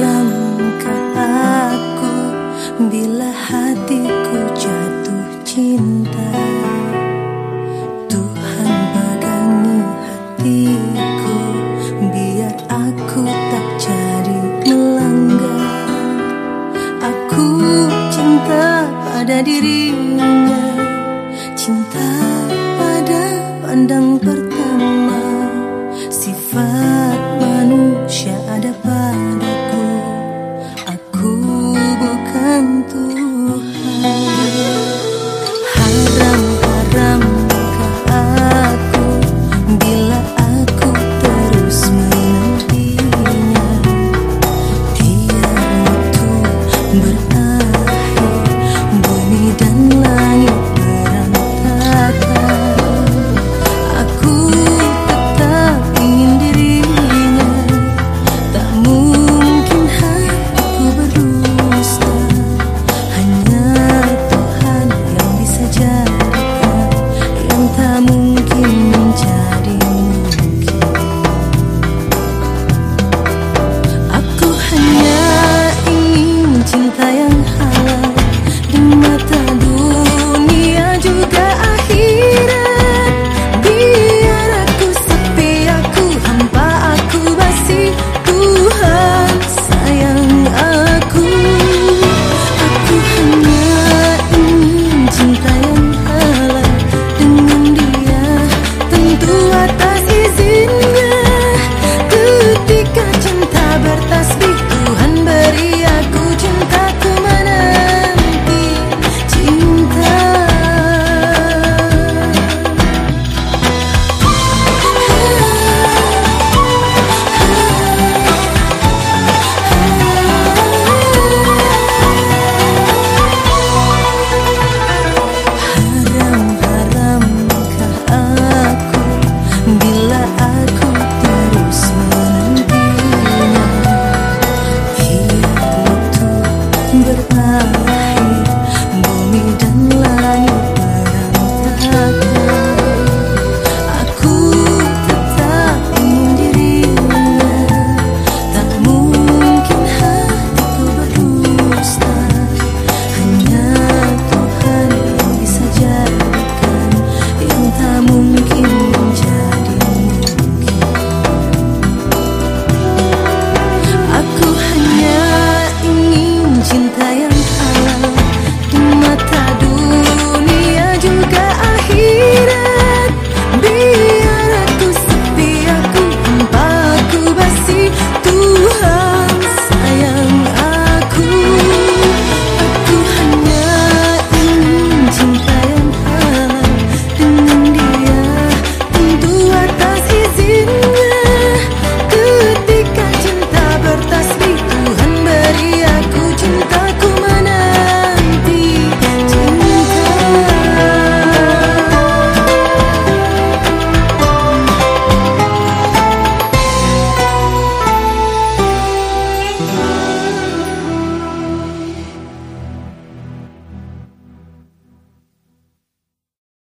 haramkah aku bila hatiku jatuh cinta. Tuhan pegangi hatiku biar aku tak jadi melanggar. Aku cinta pada dirinya cinta pada pandang bertahan